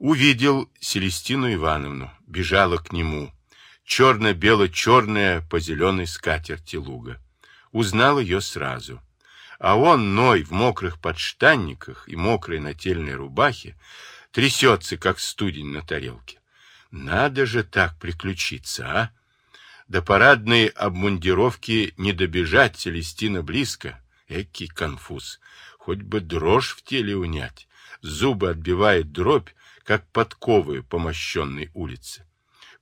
Увидел Селестину Ивановну, бежала к нему. Черно-бело-черная по зеленой скатерти луга. Узнал ее сразу. А он, Ной, в мокрых подштанниках и мокрой нательной рубахе, трясется, как студень на тарелке. Надо же так приключиться, а? До парадной обмундировки не добежать Селестина близко. Экий конфуз. Хоть бы дрожь в теле унять. Зубы отбивает дробь, как подковы по мощенной улице.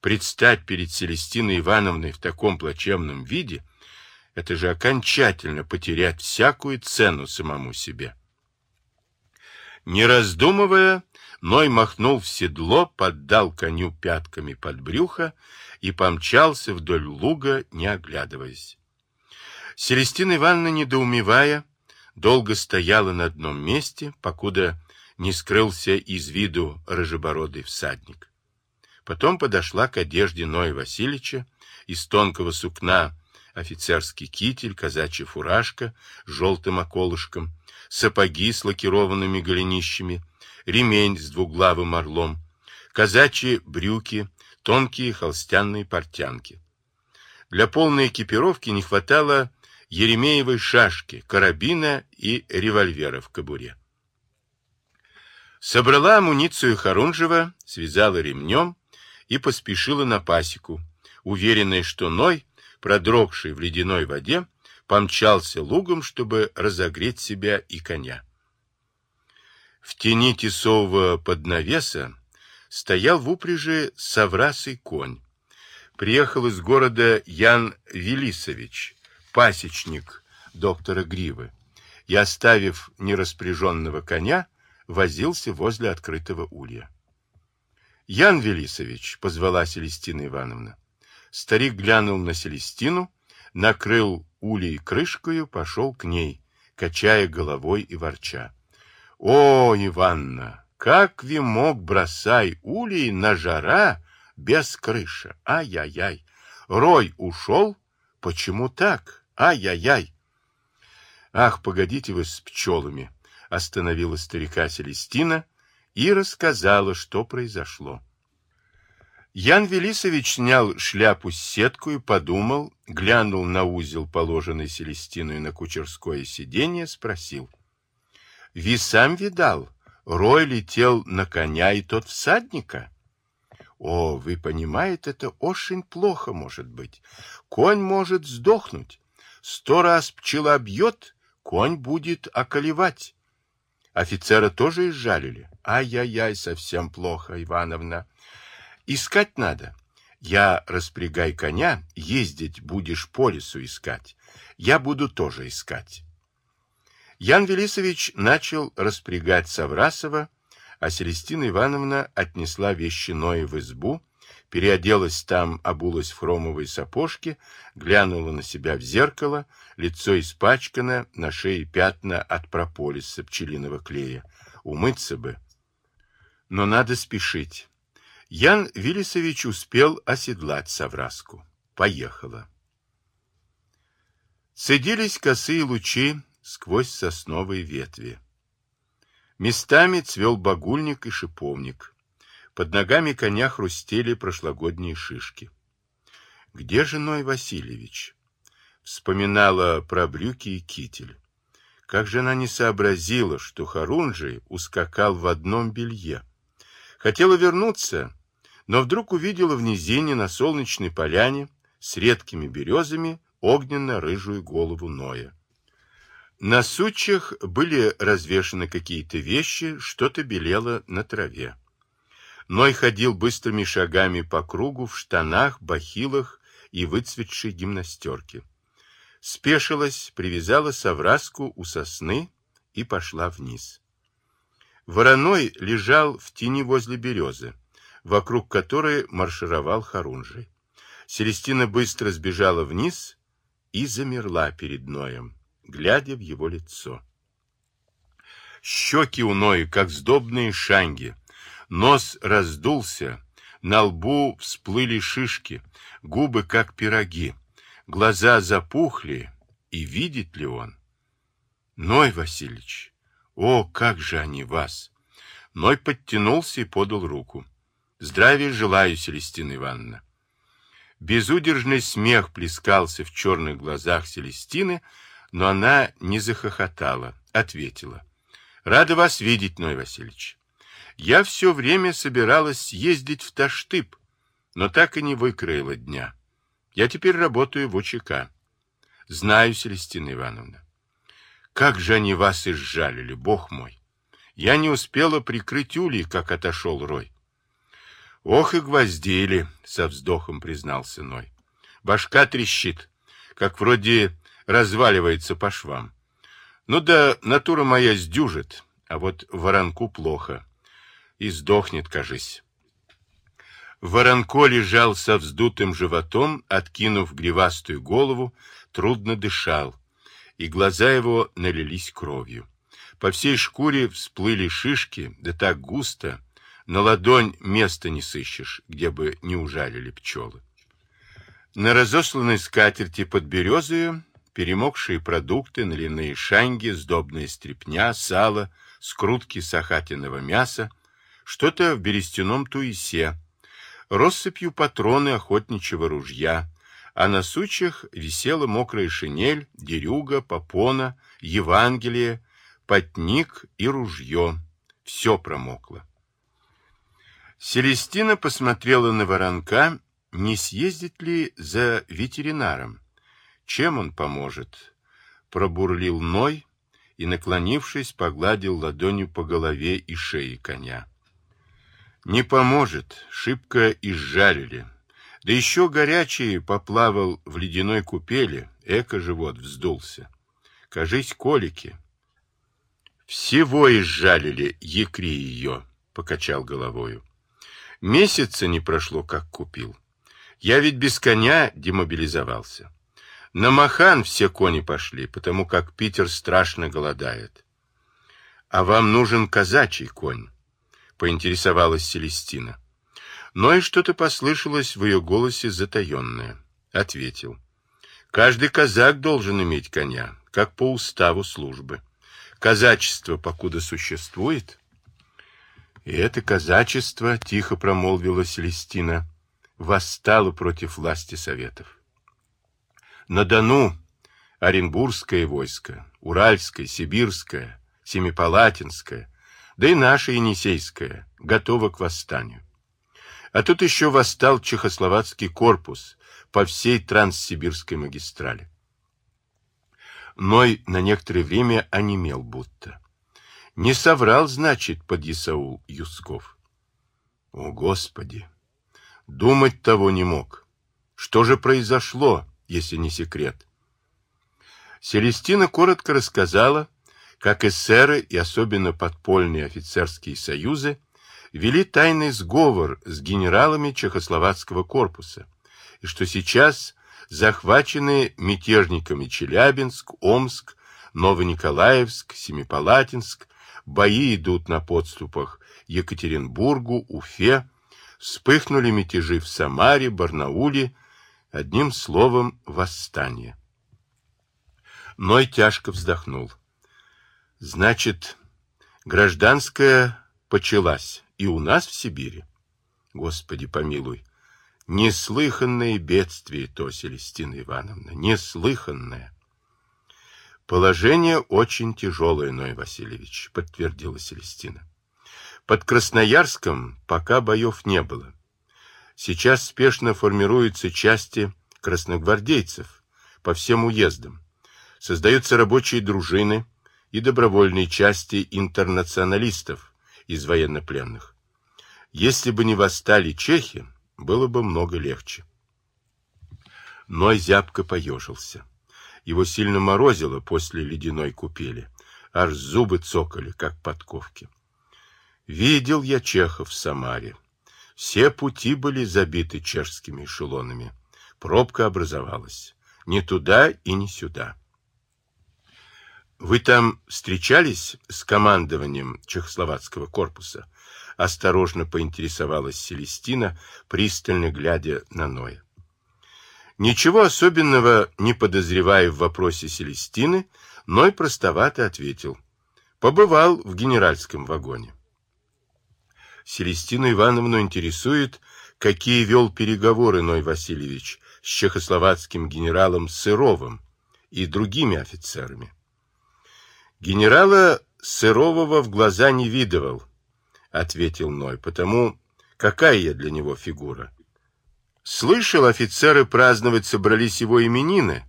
Предстать перед Селестиной Ивановной в таком плачевном виде — это же окончательно потерять всякую цену самому себе. Не раздумывая, Ной махнул в седло, поддал коню пятками под брюхо и помчался вдоль луга, не оглядываясь. Селестина Ивановна, недоумевая, долго стояла на одном месте, покуда не скрылся из виду рыжебородый всадник. Потом подошла к одежде Ноя Васильевича из тонкого сукна офицерский китель, казачья фуражка с желтым околышком, сапоги с лакированными голенищами, ремень с двуглавым орлом, казачьи брюки, тонкие холстяные портянки. Для полной экипировки не хватало еремеевой шашки, карабина и револьвера в кобуре. Собрала амуницию Харунжева, связала ремнем и поспешила на пасеку, уверенная, что Ной, продрогший в ледяной воде, помчался лугом, чтобы разогреть себя и коня. В тени тесового поднавеса стоял в упряжи соврасый конь. Приехал из города Ян Велисович, пасечник доктора Гривы, и, оставив нераспряженного коня, возился возле открытого улья. Ян Велисович, позвала Селестина Ивановна. Старик глянул на Селестину, накрыл улей крышкою, пошел к ней, качая головой и ворча. — О, Иванна, как ви мог бросай улей на жара без крыши? Ай-яй-яй! Рой ушел? Почему так? Ай-яй-яй! Ах, погодите вы с пчелами! Остановила старика Селестина и рассказала, что произошло. Ян Велисович снял шляпу с сетку и подумал, глянул на узел, положенный Селестиной на кучерское сиденье, спросил. — Ви сам видал? Рой летел на коня и тот всадника? — О, вы понимаете, это очень плохо может быть. Конь может сдохнуть. Сто раз пчела бьет, конь будет околевать. Офицера тоже изжалили. Ай-яй-яй, совсем плохо, Ивановна. Искать надо. Я распрягай коня, ездить будешь по лесу искать. Я буду тоже искать. Ян Велисович начал распрягать Саврасова, а Селестина Ивановна отнесла вещи Ноя в избу, переоделась там, обулась в хромовые сапожки, глянула на себя в зеркало, лицо испачкано, на шее пятна от прополиса пчелиного клея. Умыться бы. Но надо спешить. Ян Виллисович успел оседлать совраску. Поехала. Цедились косые лучи сквозь сосновые ветви. Местами цвел багульник и шиповник. Под ногами коня хрустели прошлогодние шишки. Где же Ной Васильевич? Вспоминала про брюки и китель. Как же она не сообразила, что Харунжий ускакал в одном белье. Хотела вернуться, но вдруг увидела в низине на солнечной поляне с редкими березами огненно-рыжую голову Ноя. На сучьях были развешаны какие-то вещи, что-то белело на траве. Ной ходил быстрыми шагами по кругу в штанах, бахилах и выцветшей гимнастерке. Спешилась, привязала совраску у сосны и пошла вниз. Вороной лежал в тени возле березы вокруг которой маршировал Харунжий. Селестина быстро сбежала вниз и замерла перед Ноем, глядя в его лицо. Щеки у Ноя, как сдобные шанги, нос раздулся, на лбу всплыли шишки, губы, как пироги, глаза запухли, и видит ли он? Ной Васильевич, о, как же они вас! Ной подтянулся и подал руку. Здравия желаю, Селестина Ивановна. Безудержный смех плескался в черных глазах Селестины, но она не захохотала, ответила. Рада вас видеть, Ной Васильевич. Я все время собиралась съездить в Таштып, но так и не выкроила дня. Я теперь работаю в ОЧК. Знаю, Селестина Ивановна. Как же они вас изжалили, бог мой! Я не успела прикрыть улей, как отошел Рой. Ох и гвоздили, со вздохом признался Ной. Башка трещит, как вроде разваливается по швам. Ну да, натура моя сдюжит, а вот воронку плохо. И сдохнет, кажись. Воронко лежал со вздутым животом, откинув гривастую голову, трудно дышал, и глаза его налились кровью. По всей шкуре всплыли шишки, да так густо, на ладонь места не сыщешь, где бы не ужалили пчелы. На разосланной скатерти под березою перемокшие продукты, наливные шанги, сдобная стрепня, сало, скрутки сахатиного мяса, что-то в берестяном туисе, россыпью патроны охотничьего ружья, а на сучьях висела мокрая шинель, дерюга, попона, Евангелие, потник и ружье. Все промокло. Селестина посмотрела на воронка, не съездит ли за ветеринаром. Чем он поможет? Пробурлил Ной и, наклонившись, погладил ладонью по голове и шее коня. Не поможет, шибко изжарили. Да еще горячий поплавал в ледяной купели, эко-живот вздулся. Кажись, колики. Всего изжалили, якри ее, покачал головою. Месяца не прошло, как купил. Я ведь без коня демобилизовался. На Махан все кони пошли, потому как Питер страшно голодает. — А вам нужен казачий конь? — поинтересовалась Селестина. Но и что-то послышалось в ее голосе затаенное. Ответил. — Каждый казак должен иметь коня, как по уставу службы. Казачество, покуда существует... И это казачество, тихо промолвила Селестина, восстало против власти советов. На Дону Оренбургское войско, Уральское, Сибирское, Семипалатинское, да и наше Енисейское, готово к восстанию. А тут еще восстал Чехословацкий корпус по всей Транссибирской магистрали. Ной на некоторое время онемел будто. Не соврал, значит, подъясаул Юсков. О, Господи! Думать того не мог. Что же произошло? если не секрет. Селестина коротко рассказала, как эсеры и особенно подпольные офицерские союзы вели тайный сговор с генералами Чехословацкого корпуса, и что сейчас захвачены мятежниками Челябинск, Омск, Новониколаевск, Семипалатинск, бои идут на подступах Екатеринбургу, Уфе, вспыхнули мятежи в Самаре, Барнауле, Одним словом, восстание. Ной тяжко вздохнул. Значит, гражданская почалась и у нас в Сибири. Господи помилуй, неслыханное бедствие то, Селестина Ивановна, неслыханное. Положение очень тяжелое, Ной Васильевич, подтвердила Селестина. Под Красноярском пока боев не было. Сейчас спешно формируются части красногвардейцев по всем уездам. Создаются рабочие дружины и добровольные части интернационалистов из военнопленных. Если бы не восстали чехи, было бы много легче. Ной зябко поежился. Его сильно морозило после ледяной купели. Аж зубы цокали, как подковки. Видел я чехов в Самаре. Все пути были забиты чешскими эшелонами. Пробка образовалась. Ни туда и ни сюда. Вы там встречались с командованием Чехословацкого корпуса? Осторожно поинтересовалась Селестина, пристально глядя на Ноя. Ничего особенного не подозревая в вопросе Селестины, Ной простовато ответил. Побывал в генеральском вагоне. Селестину Ивановну интересует, какие вел переговоры Ной Васильевич с чехословацким генералом Сыровым и другими офицерами. Генерала Сырового в глаза не видывал, ответил Ной, потому какая я для него фигура. Слышал, офицеры праздновать собрались его именины,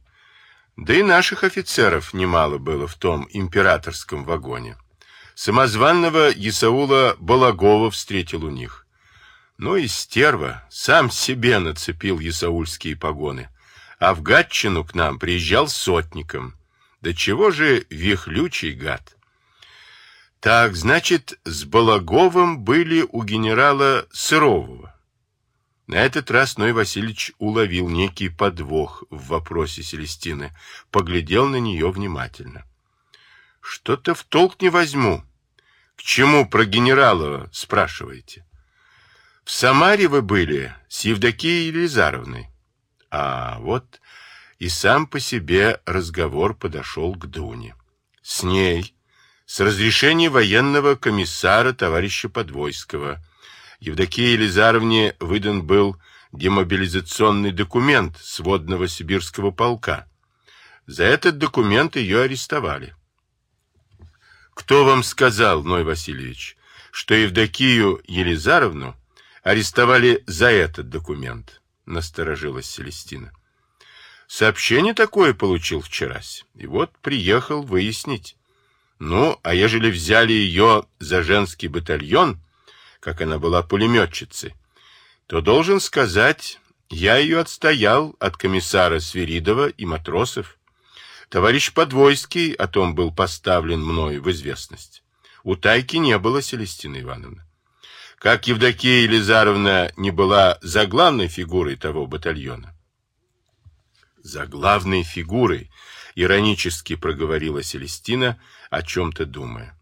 да и наших офицеров немало было в том императорском вагоне. Самозванного Исаула Балагова встретил у них. Ну и стерва, сам себе нацепил исаульские погоны, а в Гатчину к нам приезжал сотником. Да чего же вихлючий гад? Так, значит, с Балаговым были у генерала Сырового. На этот раз Ной Васильевич уловил некий подвох в вопросе Селестины, поглядел на нее внимательно. Что-то в толк не возьму. К чему про генерала спрашиваете? В Самаре вы были с Евдокией Елизаровной. А вот и сам по себе разговор подошел к Дуне. С ней, с разрешения военного комиссара товарища Подвойского, Евдокии Елизаровне выдан был демобилизационный документ сводного сибирского полка. За этот документ ее арестовали. Кто вам сказал, Ной Васильевич, что Евдокию Елизаровну арестовали за этот документ? Насторожилась Селестина. Сообщение такое получил вчерась, и вот приехал выяснить. Ну, а ежели взяли ее за женский батальон, как она была пулеметчицей, то, должен сказать, я ее отстоял от комиссара Свиридова и матросов. Товарищ Подвойский о том был поставлен мною в известность. У Тайки не было Селестины Ивановны. Как Евдокия Елизаровна не была заглавной фигурой того батальона. Заглавной фигурой, иронически проговорила Селестина, о чем-то думая.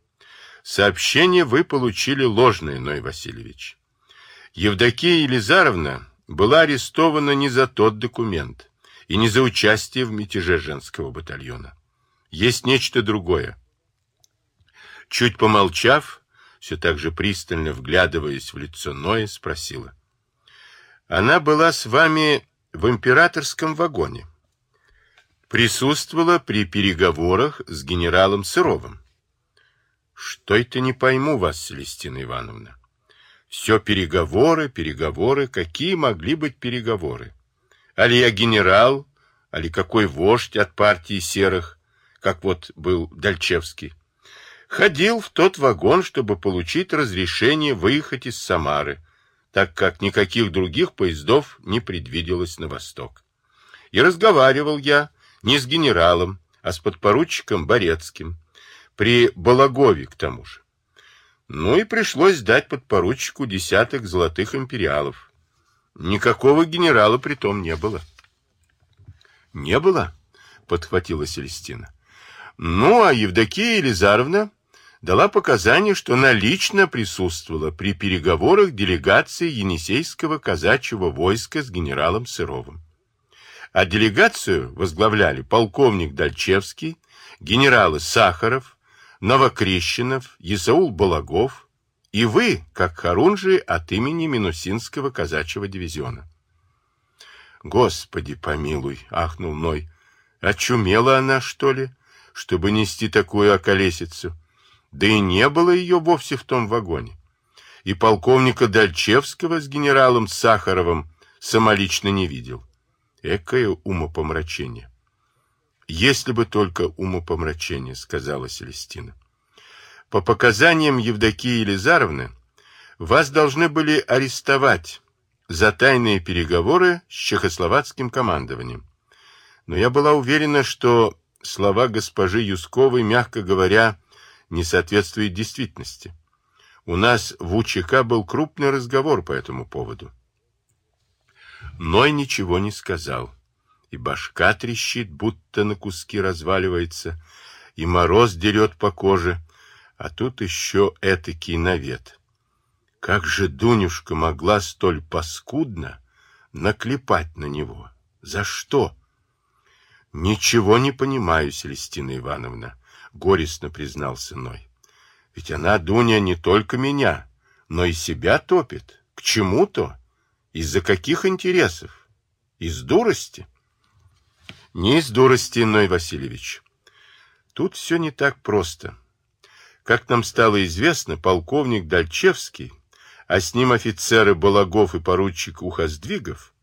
Сообщение вы получили ложное, Ной Васильевич. Евдокия Елизаровна была арестована не за тот документ и не за участие в мятеже женского батальона. Есть нечто другое. Чуть помолчав, все так же пристально вглядываясь в лицо Ноя, спросила. Она была с вами в императорском вагоне. Присутствовала при переговорах с генералом Сыровым. Что это не пойму вас, Селестина Ивановна? Все переговоры, переговоры. Какие могли быть переговоры? Али я генерал, али какой вождь от партии серых, как вот был Дальчевский. Ходил в тот вагон, чтобы получить разрешение выехать из Самары, так как никаких других поездов не предвиделось на восток. И разговаривал я не с генералом, а с подпоручиком Борецким, при Балагове к тому же. Ну и пришлось дать подпоручику десяток золотых империалов. Никакого генерала при том не было. Не было, подхватила Селестина. Ну, а Евдокия Елизаровна дала показания, что она лично присутствовала при переговорах делегации Енисейского казачьего войска с генералом Сыровым. А делегацию возглавляли полковник Дальчевский, генералы Сахаров, Новокрещенов, Исаул Балагов, и вы, как Харунжи, от имени Минусинского казачьего дивизиона. Господи помилуй, ахнул Ной. Очумела она, что ли, чтобы нести такую околесицу? Да и не было ее вовсе в том вагоне. И полковника Дальчевского с генералом Сахаровым самолично не видел. Экое умопомрачение. Если бы только умопомрачение, сказала Селестина. По показаниям Евдокии Елизаровны, вас должны были арестовать за тайные переговоры с чехословацким командованием. Но я была уверена, что слова госпожи Юсковой, мягко говоря, не соответствуют действительности. У нас в УЧК был крупный разговор по этому поводу. Ной ничего не сказал, и башка трещит, будто на куски разваливается, и мороз дерет по коже, а тут еще этакий навет. Как же Дунюшка могла столь паскудно наклепать на него? За что? Ничего не понимаю, Селестина Ивановна, горестно признался Ной. Ведь она, Дуня, не только меня, но и себя топит. К чему-то? Из-за каких интересов? Из дурости? Не из дурости, Ной Васильевич. Тут все не так просто. Как нам стало известно, полковник Дальчевский, а с ним офицеры Балагов и поручик Ухоздвигов,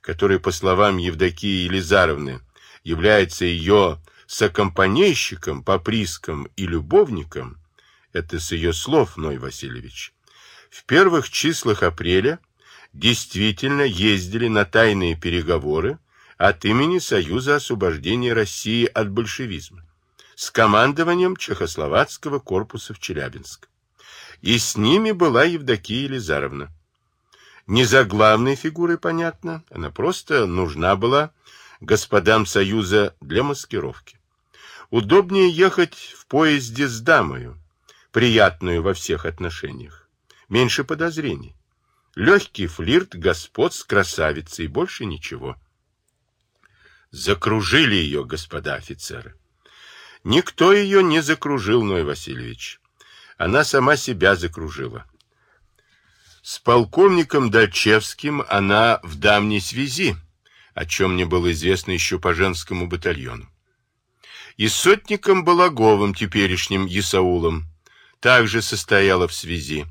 который, по словам Евдокии Елизаровны, является ее сокомпанейщиком, поприском и любовником, это с ее слов, Ной Васильевич, в первых числах апреля действительно ездили на тайные переговоры от имени Союза освобождения России от большевизма с командованием Чехословацкого корпуса в Челябинск. И с ними была Евдокия Елизаровна. Не за главной фигурой, понятно, она просто нужна была господам Союза для маскировки. Удобнее ехать в поезде с дамою, приятную во всех отношениях. Меньше подозрений. Легкий флирт господ с красавицей, больше ничего. Закружили ее господа офицеры. Никто ее не закружил, Ной Васильевич. Она сама себя закружила. С полковником Дальчевским она в давней связи, о чем мне было известно еще по женскому батальону. И сотником Балаговым, теперешним Исаулом, также состояла в связи.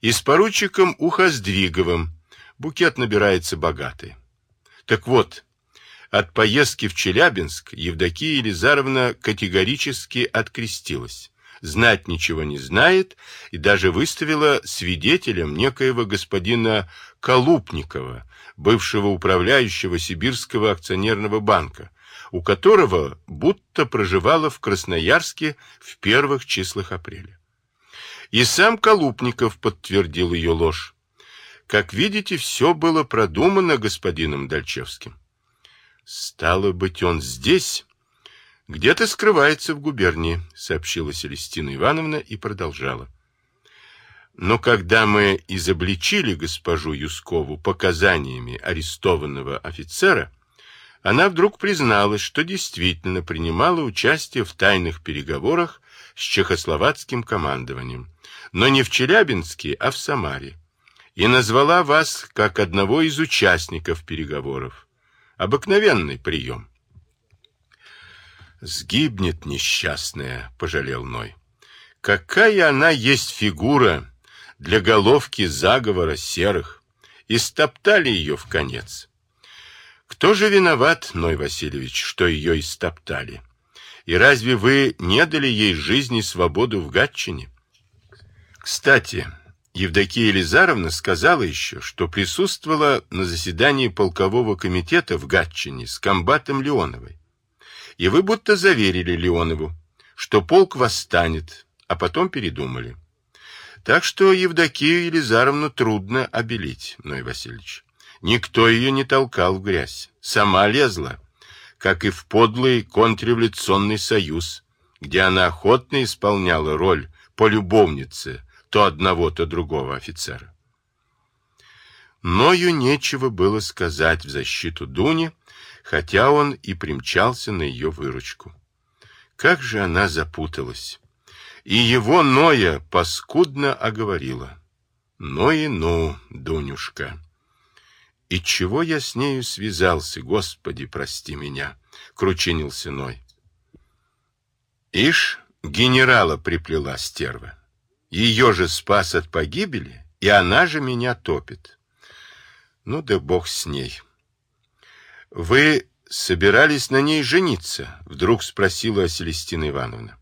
И с поручиком Ухоздвиговым букет набирается богатый. Так вот, от поездки в Челябинск Евдокия Елизаровна категорически открестилась. Знать ничего не знает и даже выставила свидетелем некоего господина Колупникова, бывшего управляющего Сибирского акционерного банка, у которого будто проживала в Красноярске в первых числах апреля. И сам Колупников подтвердил ее ложь. Как видите, все было продумано господином Дальчевским. Стало быть, он здесь? Где-то скрывается в губернии, сообщила Селестина Ивановна и продолжала. Но когда мы изобличили госпожу Юскову показаниями арестованного офицера, она вдруг призналась, что действительно принимала участие в тайных переговорах с чехословацким командованием, но не в Челябинске, а в Самаре, и назвала вас как одного из участников переговоров. Обыкновенный прием. «Сгибнет несчастная», — пожалел Ной. «Какая она есть фигура для головки заговора серых! Истоптали ее в конец. Кто же виноват, Ной Васильевич, что ее истоптали? И разве вы не дали ей жизни и свободу в Гатчине? Кстати, Евдокия Елизаровна сказала еще, что присутствовала на заседании полкового комитета в Гатчине с комбатом Леоновой. И вы будто заверили Леонову, что полк восстанет, а потом передумали. Так что Евдокию Елизаровну трудно обелить, Ной Васильевич. Никто ее не толкал в грязь, сама лезла, как и в подлый контрреволюционный союз, где она охотно исполняла роль полюбовницы то одного, то другого офицера. Ною нечего было сказать в защиту Дуни, хотя он и примчался на ее выручку. Как же она запуталась! И его Ноя паскудно оговорила. Ну и ну, Дунюшка! И чего я с нею связался, Господи, прости меня, кручинился Ной. Ишь, генерала приплела стерва. Ее же спас от погибели, и она же меня топит. Ну да бог с ней. Вы собирались на ней жениться? Вдруг спросила Селестина Ивановна.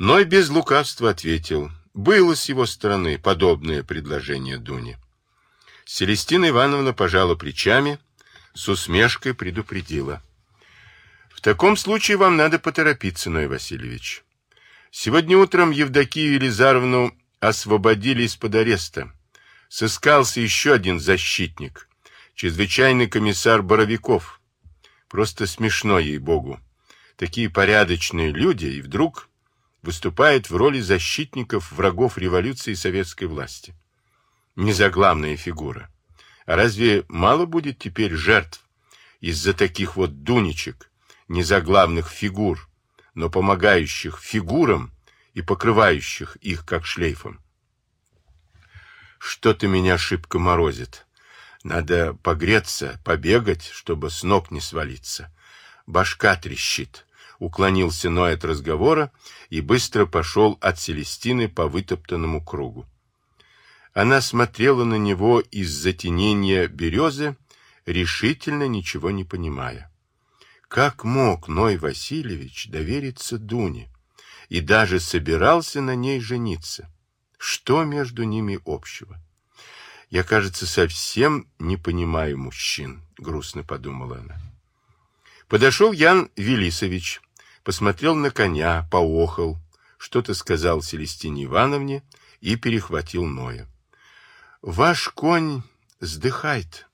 Но и без лукавства ответил. Было с его стороны подобное предложение Дуни. Селестина Ивановна пожала плечами, с усмешкой предупредила. В таком случае вам надо поторопиться, Ной Васильевич. Сегодня утром Евдокию Елизаровну освободили из-под ареста. Сыскался еще один защитник, чрезвычайный комиссар Боровиков. Просто смешно, ей-богу. Такие порядочные люди и вдруг выступают в роли защитников врагов революции и советской власти. Незаглавная фигура. А разве мало будет теперь жертв из-за таких вот дунечек, незаглавных фигур, но помогающих фигурам и покрывающих их как шлейфом. Что-то меня шибко морозит. Надо погреться, побегать, чтобы с ног не свалиться. Башка трещит. Уклонился Ной от разговора и быстро пошел от Селестины по вытоптанному кругу. Она смотрела на него из затенения березы, решительно ничего не понимая. Как мог Ной Васильевич довериться Дуне и даже собирался на ней жениться? Что между ними общего? Я, кажется, совсем не понимаю мужчин, грустно подумала она. Подошел Ян Велисович, посмотрел на коня, поохал, что-то сказал Селестине Ивановне и перехватил Ноя. Ваш конь сдыхает.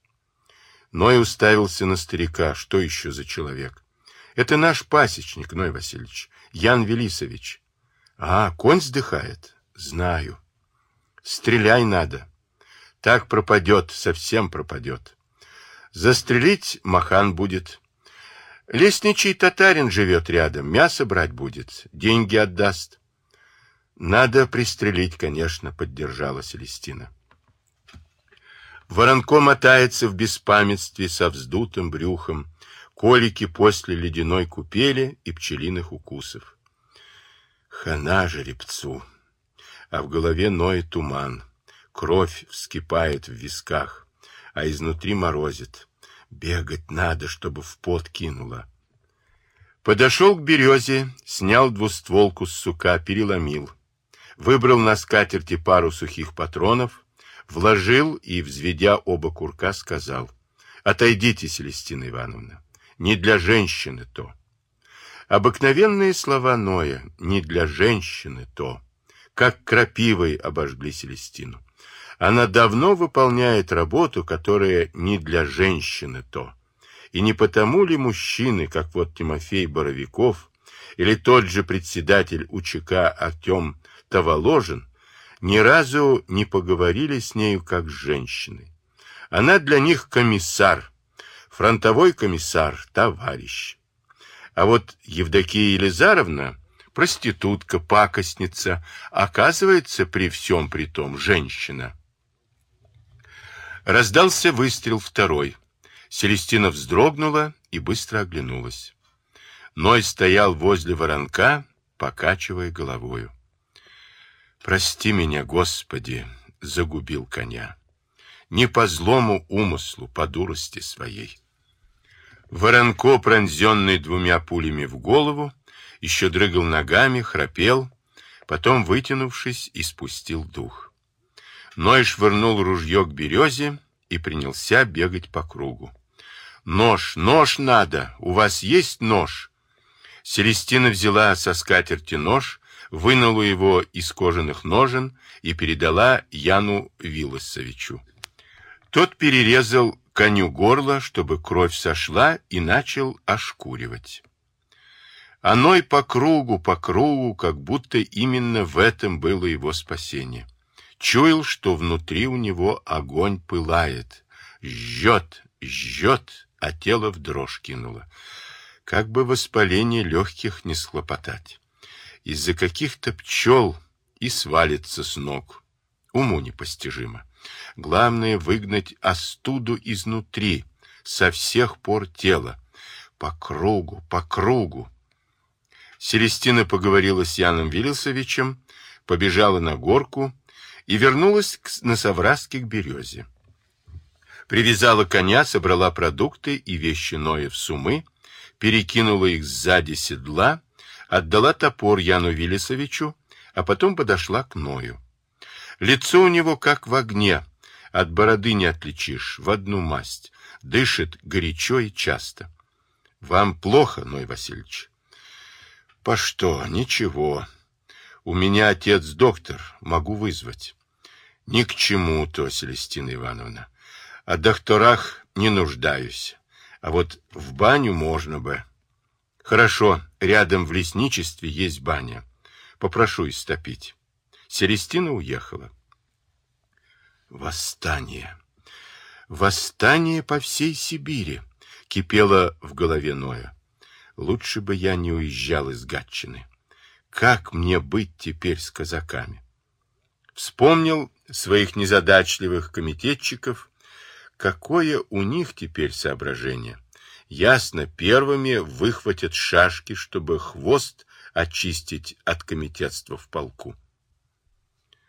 Ной уставился на старика. Что еще за человек? Это наш пасечник, Ной Васильевич, Ян Велисович. А, конь сдыхает? Знаю. Стреляй надо. Так пропадет, совсем пропадет. Застрелить махан будет. Лесничий татарин живет рядом, мясо брать будет, деньги отдаст. Надо пристрелить, конечно, поддержала Селестина. Воронко мотается в беспамятстве со вздутым брюхом, колики после ледяной купели и пчелиных укусов. Хана жеребцу, а в голове ноет туман, кровь вскипает в висках, а изнутри морозит. Бегать надо, чтобы в пот кинуло. Подошел к березе, снял двустволку с сука, переломил. Выбрал на скатерти пару сухих патронов — вложил и, взведя оба курка, сказал, «Отойдите, Селестина Ивановна, не для женщины то». Обыкновенные слова Ноя «не для женщины то», как крапивой обожгли Селестину. Она давно выполняет работу, которая не для женщины то. И не потому ли мужчины, как вот Тимофей Боровиков, или тот же председатель УЧК Артем Таволожин, ни разу не поговорили с нею как с женщиной. Она для них комиссар, фронтовой комиссар, товарищ. А вот Евдокия Елизаровна, проститутка, пакостница, оказывается при всем при том женщина. Раздался выстрел второй. Селестина вздрогнула и быстро оглянулась. Ной стоял возле воронка, покачивая головою. Прости меня, Господи, загубил коня. Не по злому умыслу, по дурости своей. Воронко, пронзенный двумя пулями в голову, еще дрыгал ногами, храпел, потом, вытянувшись, испустил дух. Ной швырнул ружье к березе и принялся бегать по кругу. «Нож, нож надо! У вас есть нож?» Селестина взяла со скатерти нож, вынула его из кожаных ножен и передала Яну Вилосовичу. Тот перерезал коню горло, чтобы кровь сошла, и начал ошкуривать. Оно и по кругу, по кругу, как будто именно в этом было его спасение. Чуял, что внутри у него огонь пылает, жжет, жжет, а тело в дрожь кинуло. Как бы воспаление легких не схлопотать из-за каких-то пчел и свалится с ног. Уму непостижимо. Главное выгнать остуду изнутри, со всех пор тела. По кругу, по кругу. Селестина поговорила с Яном Вилисовичем, побежала на горку и вернулась к, на Савраске к березе. Привязала коня, собрала продукты и вещи Ноя в сумы, перекинула их сзади седла отдала топор Яну Вилисовичу, а потом подошла к Ною. Лицо у него как в огне, от бороды не отличишь, в одну масть, дышит горячо и часто. — Вам плохо, Ной Васильевич? — По что? Ничего. У меня отец доктор, могу вызвать. — Ни к чему то, Селестина Ивановна. О докторах не нуждаюсь, а вот в баню можно бы. Хорошо, рядом в лесничестве есть баня. Попрошу истопить. Селестина уехала. Восстание. Восстание по всей Сибири кипело в голове Ноя. Лучше бы я не уезжал из Гатчины. Как мне быть теперь с казаками? Вспомнил своих незадачливых комитетчиков. Какое у них теперь соображение? Ясно, первыми выхватят шашки, чтобы хвост очистить от комитетства в полку.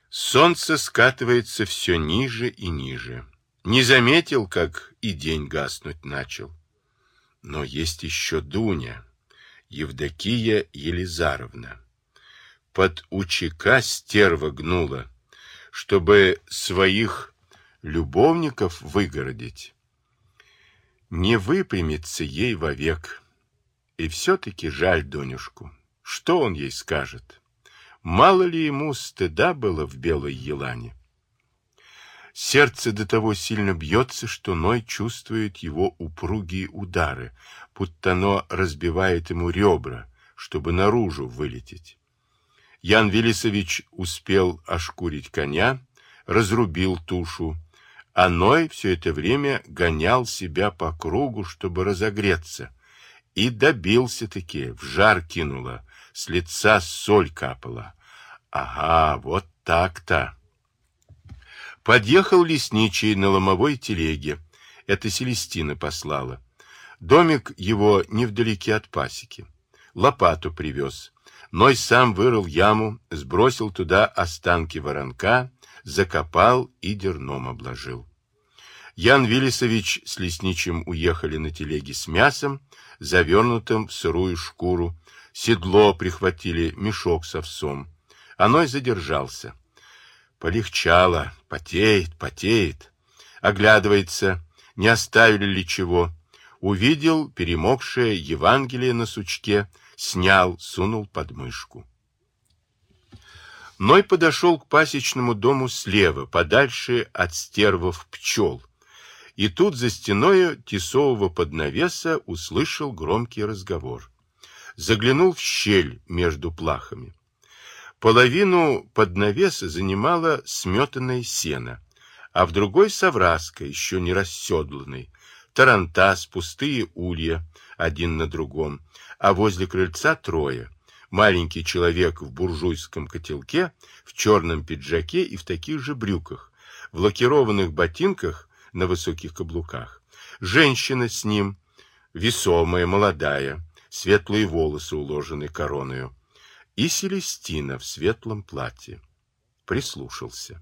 Солнце скатывается все ниже и ниже. Не заметил, как и день гаснуть начал. Но есть еще Дуня, Евдокия Елизаровна. Под УЧК стерва гнула, чтобы своих любовников выгородить. Не выпрямится ей вовек. И все-таки жаль Донюшку. Что он ей скажет? Мало ли ему стыда было в белой елане. Сердце до того сильно бьется, что Ной чувствует его упругие удары, будто оно разбивает ему ребра, чтобы наружу вылететь. Ян Велисович успел ошкурить коня, разрубил тушу, а Ной все это время гонял себя по кругу, чтобы разогреться, и добился-таки, в жар кинуло, с лица соль капала. Ага, вот так-то. Подъехал лесничий на ломовой телеге. Это Селестина послала. Домик его невдалеке от пасеки. Лопату привез. Ной сам вырыл яму, сбросил туда останки воронка, закопал и дерном обложил. Ян Виллисович с лесничим уехали на телеге с мясом, завернутым в сырую шкуру, седло прихватили, мешок с овсом. Оной задержался. Полегчало, потеет, потеет. Оглядывается, не оставили ли чего. Увидел перемокшее Евангелие на сучке, снял, сунул под мышку. Ной подошел к пасечному дому слева, подальше от стервов пчел. И тут за стеною тесового поднавеса услышал громкий разговор. Заглянул в щель между плахами. Половину поднавеса занимала сметанное сено, а в другой совраска, еще не расседланный, тарантас, пустые улья, один на другом, а возле крыльца трое. Маленький человек в буржуйском котелке, в черном пиджаке и в таких же брюках, в лакированных ботинках на высоких каблуках. Женщина с ним, весомая, молодая, светлые волосы уложены короною, и Селестина в светлом платье. Прислушался.